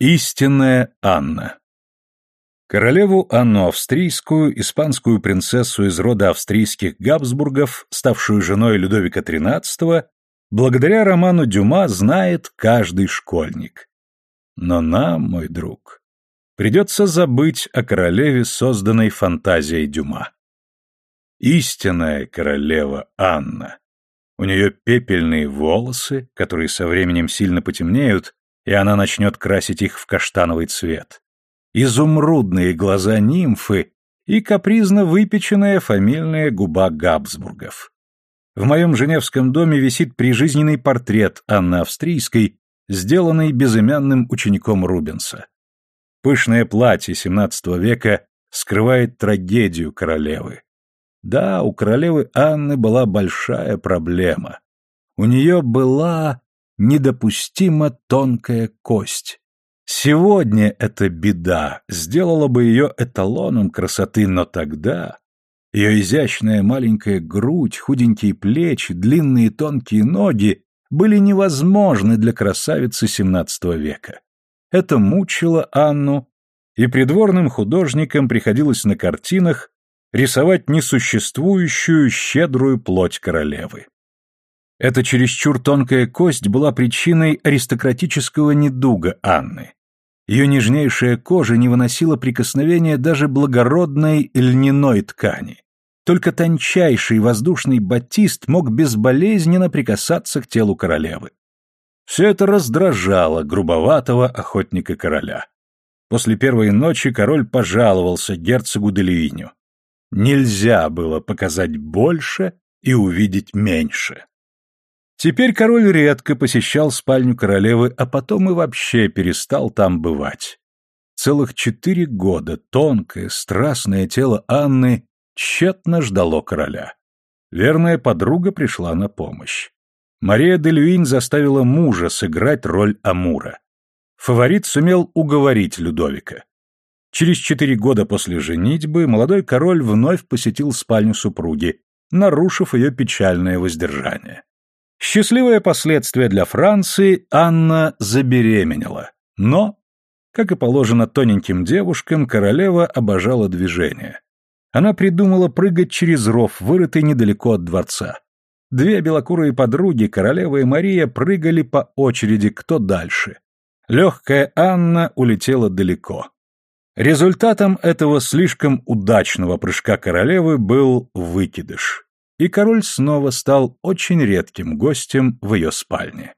Истинная Анна Королеву Анну Австрийскую, испанскую принцессу из рода австрийских Габсбургов, ставшую женой Людовика XIII, благодаря роману Дюма знает каждый школьник. Но нам, мой друг, придется забыть о королеве, созданной фантазией Дюма. Истинная королева Анна. У нее пепельные волосы, которые со временем сильно потемнеют, и она начнет красить их в каштановый цвет. Изумрудные глаза нимфы и капризно выпеченная фамильная губа Габсбургов. В моем женевском доме висит прижизненный портрет Анны Австрийской, сделанный безымянным учеником Рубенса. Пышное платье XVII века скрывает трагедию королевы. Да, у королевы Анны была большая проблема. У нее была недопустимо тонкая кость. Сегодня эта беда сделала бы ее эталоном красоты, но тогда ее изящная маленькая грудь, худенькие плечи, длинные тонкие ноги были невозможны для красавицы XVII века. Это мучило Анну, и придворным художникам приходилось на картинах рисовать несуществующую щедрую плоть королевы. Эта чересчур тонкая кость была причиной аристократического недуга Анны. Ее нежнейшая кожа не выносила прикосновения даже благородной льняной ткани. Только тончайший воздушный батист мог безболезненно прикасаться к телу королевы. Все это раздражало грубоватого охотника короля. После первой ночи король пожаловался герцогу Делюиню. Нельзя было показать больше и увидеть меньше. Теперь король редко посещал спальню королевы, а потом и вообще перестал там бывать. Целых четыре года тонкое, страстное тело Анны тщетно ждало короля. Верная подруга пришла на помощь. Мария де Люинь заставила мужа сыграть роль Амура. Фаворит сумел уговорить Людовика. Через четыре года после женитьбы молодой король вновь посетил спальню супруги, нарушив ее печальное воздержание. Счастливое последствие для Франции Анна забеременела. Но, как и положено тоненьким девушкам, королева обожала движение. Она придумала прыгать через ров, вырытый недалеко от дворца. Две белокурые подруги, королева и Мария, прыгали по очереди кто дальше. Легкая Анна улетела далеко. Результатом этого слишком удачного прыжка королевы был выкидыш и король снова стал очень редким гостем в ее спальне.